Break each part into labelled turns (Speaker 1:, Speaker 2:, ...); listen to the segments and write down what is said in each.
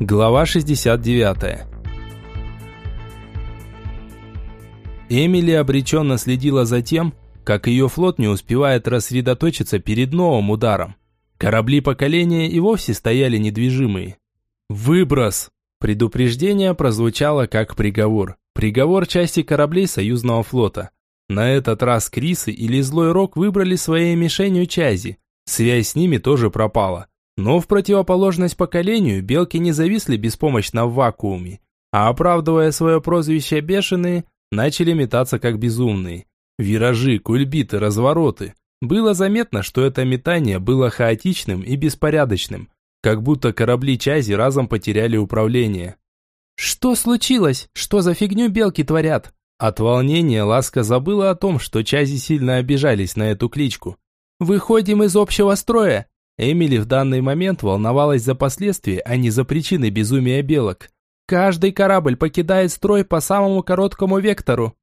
Speaker 1: Глава 69 Эмили обреченно следила за тем, как ее флот не успевает рассредоточиться перед новым ударом. Корабли поколения и вовсе стояли недвижимые. «Выброс!» Предупреждение прозвучало как приговор. Приговор части кораблей союзного флота. На этот раз Крисы или Злой Рок выбрали своей мишенью Чази. Связь с ними тоже пропала. Но в противоположность поколению белки не зависли беспомощно в вакууме, а оправдывая свое прозвище «бешеные», начали метаться как безумные. Виражи, кульбиты, развороты. Было заметно, что это метание было хаотичным и беспорядочным, как будто корабли Чази разом потеряли управление. «Что случилось? Что за фигню белки творят?» От волнения Ласка забыла о том, что Чази сильно обижались на эту кличку. «Выходим из общего строя!» Эмили в данный момент волновалась за последствия, а не за причины безумия белок. «Каждый корабль покидает строй по самому короткому вектору!»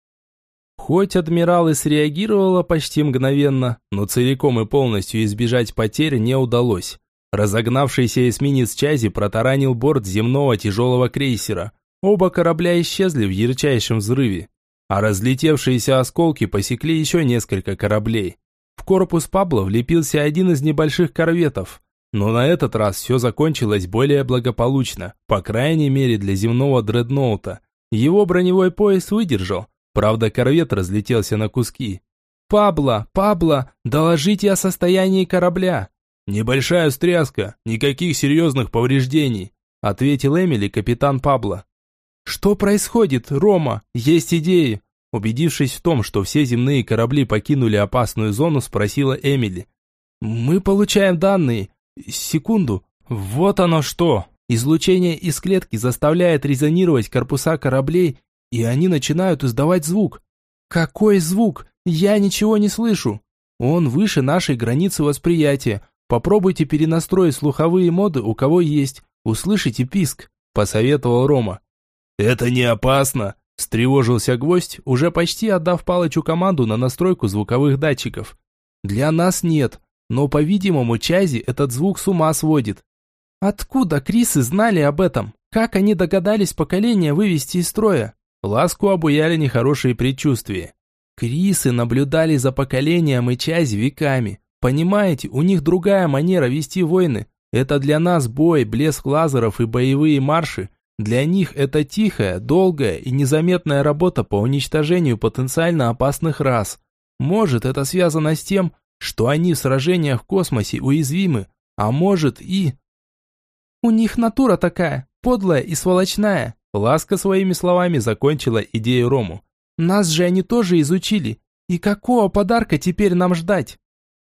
Speaker 1: Хоть адмирал и среагировала почти мгновенно, но целиком и полностью избежать потерь не удалось. Разогнавшийся эсминец Чази протаранил борт земного тяжелого крейсера. Оба корабля исчезли в ярчайшем взрыве, а разлетевшиеся осколки посекли еще несколько кораблей. Корпус Пабло влепился один из небольших корветов, но на этот раз все закончилось более благополучно, по крайней мере для земного дредноута. Его броневой пояс выдержал, правда корвет разлетелся на куски. «Пабло, Пабло, доложите о состоянии корабля!» «Небольшая встряска, никаких серьезных повреждений», ответил Эмили капитан Пабло. «Что происходит, Рома? Есть идеи?» Убедившись в том, что все земные корабли покинули опасную зону, спросила Эмили. «Мы получаем данные. Секунду. Вот оно что!» Излучение из клетки заставляет резонировать корпуса кораблей, и они начинают издавать звук. Какой звук? Я ничего не слышу. Он выше нашей границы восприятия, Попробуйте перенастроить слуховые моды, у кого есть. Услышите писк», – посоветовал Рома.
Speaker 2: «Это не опасно», – встревожился гвоздь, уже почти отдав Палычу команду на настройку звуковых датчиков.
Speaker 1: «Для нас нет, но, по-видимому, Чази этот звук с ума сводит». «Откуда Крисы знали об этом? Как они догадались поколение вывести из строя?» Ласку обуяли нехорошие предчувствия. Крисы наблюдали за поколением и Чази веками. Понимаете, у них другая манера вести войны. Это для нас бой, блеск лазеров и боевые марши. Для них это тихая, долгая и незаметная работа по уничтожению потенциально опасных рас. Может, это связано с тем, что они в сражениях в космосе уязвимы, а может и... У них натура такая, подлая и сволочная. Ласка своими словами закончила идею Рому. Нас же они тоже изучили. И какого подарка теперь нам ждать?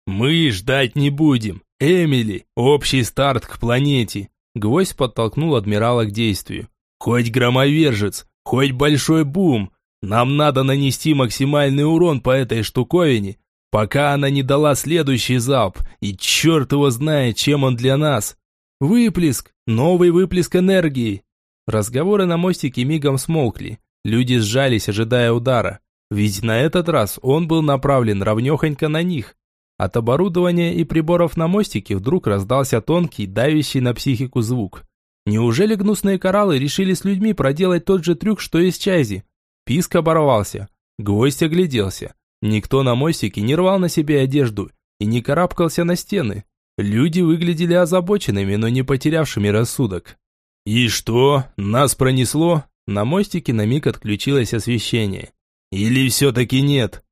Speaker 2: «Мы ждать не будем. Эмили, общий старт к планете!» Гвоздь подтолкнул адмирала к действию. «Хоть громовержец, хоть большой бум, нам надо нанести максимальный урон по этой штуковине, пока она не дала следующий залп, и черт его знает, чем он для нас. Выплеск, новый выплеск энергии!» Разговоры на мостике мигом смолкли. Люди сжались, ожидая удара. Ведь на этот раз он был направлен ровнехонько на них. От оборудования и приборов на мостике вдруг раздался тонкий, давящий на психику звук. Неужели гнусные кораллы решили с людьми проделать тот же трюк, что и с Чайзи? Писк оборвался. Гвоздь огляделся. Никто на мостике не рвал на себе одежду и не карабкался на стены. Люди выглядели озабоченными, но не потерявшими рассудок. «И что? Нас пронесло?» На мостике на миг отключилось освещение. «Или все-таки нет?»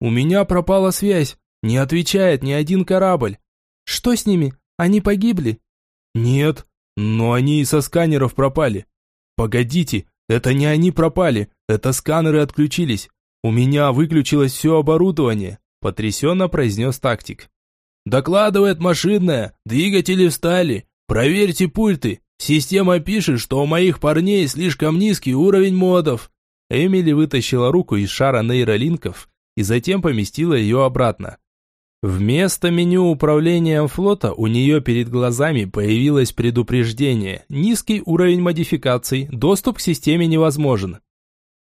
Speaker 2: «У меня пропала связь. Не отвечает ни один корабль. Что с ними? Они погибли? Нет, но они и со сканеров пропали. Погодите, это не они пропали, это сканеры отключились. У меня выключилось все оборудование, потрясенно произнес тактик. Докладывает машинная, двигатели встали. Проверьте пульты. Система пишет, что у моих парней слишком низкий уровень модов. Эмили вытащила руку из шара нейролинков и затем поместила ее обратно. Вместо меню управления флота у нее перед глазами появилось предупреждение. Низкий уровень модификаций, доступ к системе невозможен.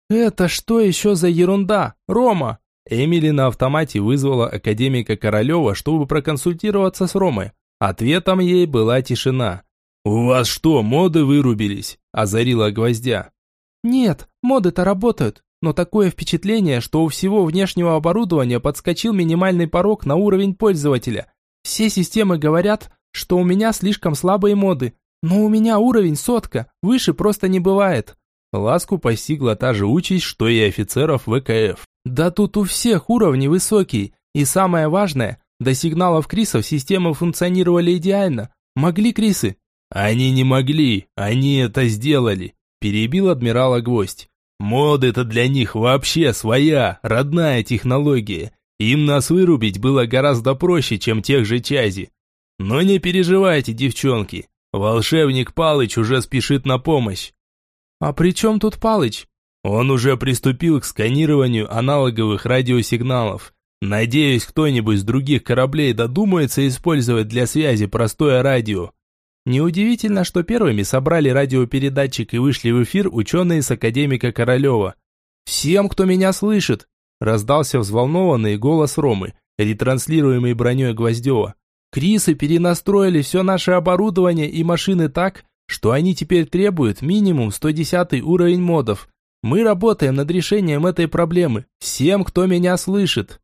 Speaker 2: «Это что еще за ерунда, Рома?» Эмили на автомате вызвала академика Королева, чтобы проконсультироваться с Ромой. Ответом ей была тишина. «У вас что, моды вырубились?» – озарила гвоздя.
Speaker 1: «Нет, моды-то работают, но такое впечатление, что у всего внешнего оборудования подскочил минимальный порог на уровень пользователя. Все системы говорят, что у меня слишком слабые моды, но у меня уровень сотка, выше просто не бывает».
Speaker 2: Ласку постигла та же участь, что и офицеров ВКФ.
Speaker 1: «Да тут у всех уровни высокие, и самое важное, до сигналов Крисов системы функционировали идеально. Могли Крисы?»
Speaker 2: «Они не могли, они это сделали», – перебил адмирала Гвоздь. «Мод это для них вообще своя, родная технология. Им нас вырубить было гораздо проще, чем тех же Чази. Но не переживайте, девчонки, волшебник Палыч уже спешит на помощь».
Speaker 1: «А при чем тут Палыч?»
Speaker 2: Он уже приступил к сканированию аналоговых радиосигналов. Надеюсь, кто-нибудь с других кораблей додумается использовать для связи простое радио.
Speaker 1: Неудивительно, что первыми собрали радиопередатчик и вышли в эфир ученые с академика Королева. «Всем, кто меня слышит!» – раздался взволнованный голос Ромы, ретранслируемый броней Гвоздева. «Крисы перенастроили все наше оборудование и машины так, что они теперь требуют минимум 110 уровень модов. Мы работаем над решением этой проблемы. Всем, кто меня слышит!»